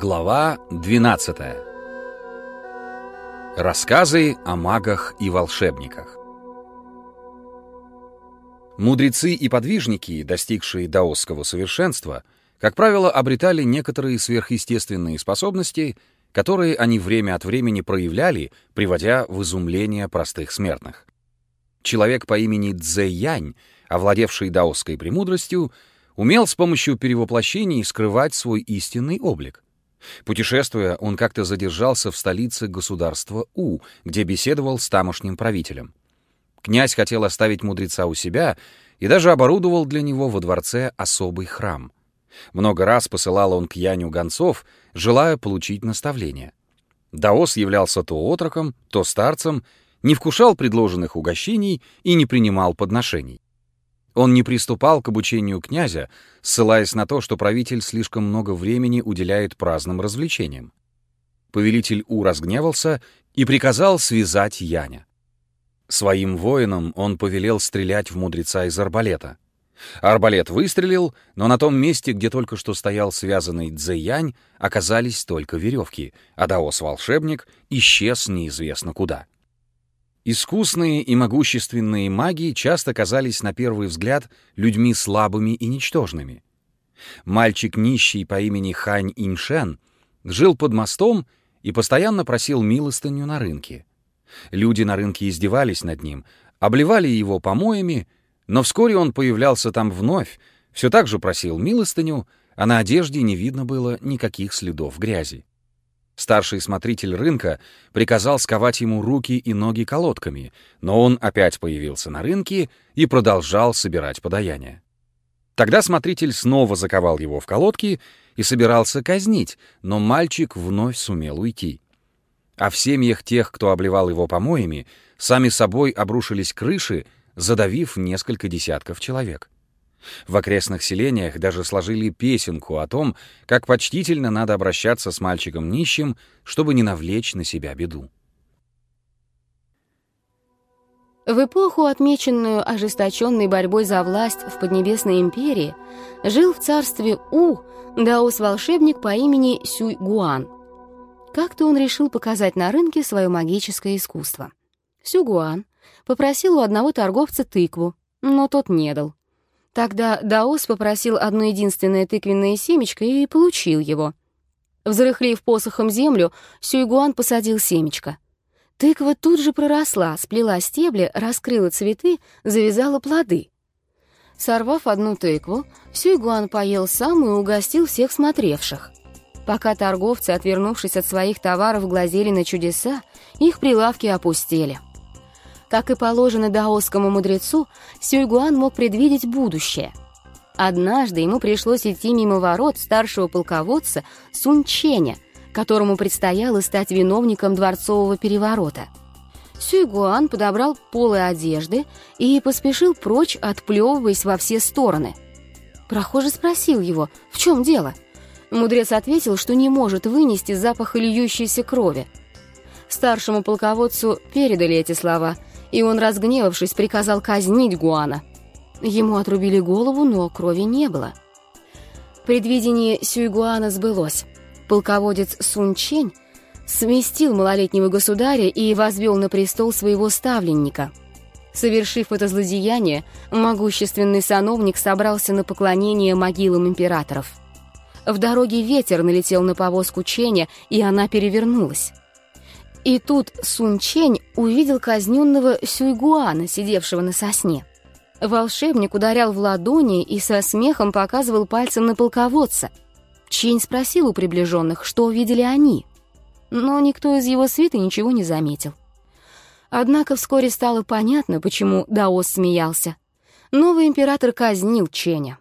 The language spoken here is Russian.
Глава 12. Рассказы о магах и волшебниках. Мудрецы и подвижники, достигшие даосского совершенства, как правило, обретали некоторые сверхъестественные способности, которые они время от времени проявляли, приводя в изумление простых смертных. Человек по имени Цзэ овладевший даосской премудростью, умел с помощью перевоплощений скрывать свой истинный облик. Путешествуя, он как-то задержался в столице государства У, где беседовал с тамошним правителем. Князь хотел оставить мудреца у себя и даже оборудовал для него во дворце особый храм. Много раз посылал он к Яню гонцов, желая получить наставление. Даос являлся то отроком, то старцем, не вкушал предложенных угощений и не принимал подношений. Он не приступал к обучению князя, ссылаясь на то, что правитель слишком много времени уделяет праздным развлечениям. Повелитель У разгневался и приказал связать Яня. Своим воинам он повелел стрелять в мудреца из арбалета. Арбалет выстрелил, но на том месте, где только что стоял связанный Цзэянь, оказались только веревки, а Даос-волшебник исчез неизвестно куда. Искусные и могущественные маги часто казались на первый взгляд людьми слабыми и ничтожными. Мальчик нищий по имени Хань Иншен жил под мостом и постоянно просил милостыню на рынке. Люди на рынке издевались над ним, обливали его помоями, но вскоре он появлялся там вновь, все так же просил милостыню, а на одежде не видно было никаких следов грязи. Старший смотритель рынка приказал сковать ему руки и ноги колодками, но он опять появился на рынке и продолжал собирать подаяние. Тогда смотритель снова заковал его в колодки и собирался казнить, но мальчик вновь сумел уйти. А в семьях тех, кто обливал его помоями, сами собой обрушились крыши, задавив несколько десятков человек. В окрестных селениях даже сложили песенку о том, как почтительно надо обращаться с мальчиком нищим, чтобы не навлечь на себя беду. В эпоху, отмеченную ожесточенной борьбой за власть в Поднебесной империи, жил в царстве У даос-волшебник по имени Сюй Гуан. Как-то он решил показать на рынке свое магическое искусство. Сюй Гуан попросил у одного торговца тыкву, но тот не дал. Тогда Даос попросил одно единственное тыквенное семечко и получил его. Взрыхлив посохом землю, Сюйгуан посадил семечко. Тыква тут же проросла, сплела стебли, раскрыла цветы, завязала плоды. Сорвав одну тыкву, Сюйгуан поел сам и угостил всех смотревших. Пока торговцы, отвернувшись от своих товаров, глазели на чудеса, их прилавки опустели. Как и положено даосскому мудрецу, Сюйгуан мог предвидеть будущее. Однажды ему пришлось идти мимо ворот старшего полководца Сунченя, которому предстояло стать виновником дворцового переворота. Сюйгуан подобрал полы одежды и поспешил прочь, отплевываясь во все стороны. Прохожий спросил его, в чем дело? Мудрец ответил, что не может вынести запах льющейся крови. Старшему полководцу передали эти слова — и он, разгневавшись, приказал казнить Гуана. Ему отрубили голову, но крови не было. Предвидение Сюйгуана сбылось. Полководец Сун Чень сместил малолетнего государя и возвел на престол своего ставленника. Совершив это злодеяние, могущественный сановник собрался на поклонение могилам императоров. В дороге ветер налетел на повозку Ченя, и она перевернулась. И тут Сун Чень увидел казненного Сюйгуана, сидевшего на сосне. Волшебник ударял в ладони и со смехом показывал пальцем на полководца. Чень спросил у приближенных, что увидели они. Но никто из его свиты ничего не заметил. Однако вскоре стало понятно, почему Даос смеялся. Новый император казнил Ченя.